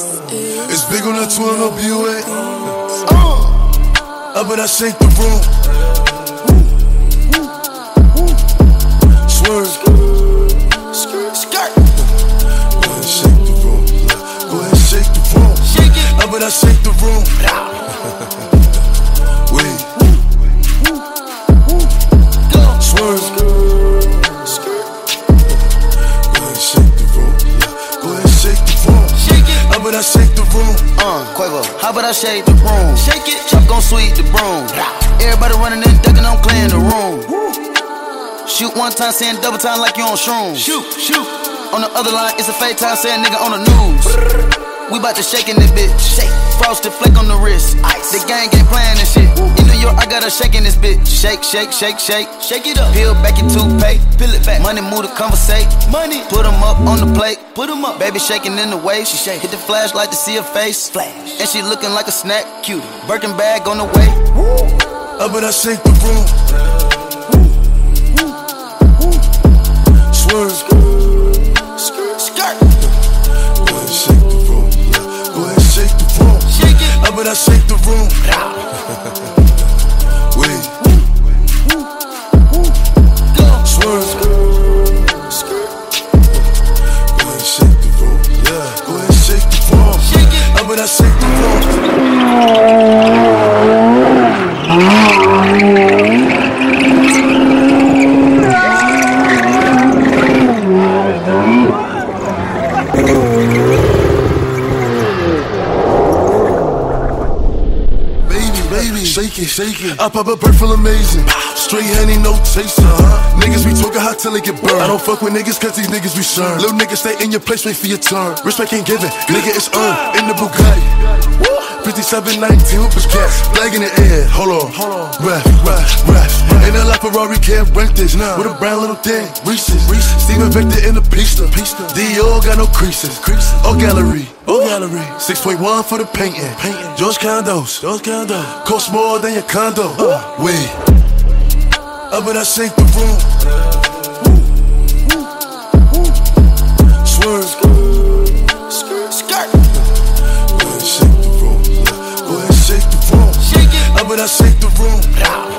It's big on the 12, no BOA. Uh, I bet I shake the room. About I shake the room? Shake it. Chop gon' sweep the broom. Everybody running and ducking, I'm clearing the room. Shoot one time, saying double time like you on shrooms. Shoot, shoot. On the other line, it's a fake time, saying nigga on the news. We bout to shake in this bitch. Shake. Frosted flake on the wrist. Ice. The gang ain't playing this shit. Got a shake in this bitch. Shake, shake, shake, shake. Shake it up. Peel back your toothpaste. Peel it back. Money move to conversate. Money. Put 'em up on the plate. Put 'em up. Baby shaking in the waist. She shake. Hit the flashlight to see her face. Flash. And she looking like a snack. Cute. Birkin bag on the way. Up and I shake the room. Swerve. Skirt. Go ahead and shake the room. Go ahead and shake the room. Shake it. Up and I shake the room. Shake it, shake it. I pop a bird full amazing. Straight honey, no chaser. Uh-huh. Niggas be talking hot till they get burned. I don't fuck with niggas cause these niggas be sure. Little niggas stay in your place, wait for your turn. Respect ain't given, nigga it's earned. In the Bugatti. 5719 with gas, flag in the air. Hold on, hold on. Ref, ref, ref. Ferrari can't rent this. Nah. With a brown little thing, Reese's. Reese's. Steven Victor in the pista. pista. Dior got no creases. creases. Oh, gallery. Oh, gallery. 6.1 for the painting. painting. George Condos. George Condo. Cost more than your condo. Uh. Wait. Up in that sink the room. Swerve. Skirt. Skirt. Go ahead, shake the room. Go ahead, shake the room. Shake it. Up in I shake the room.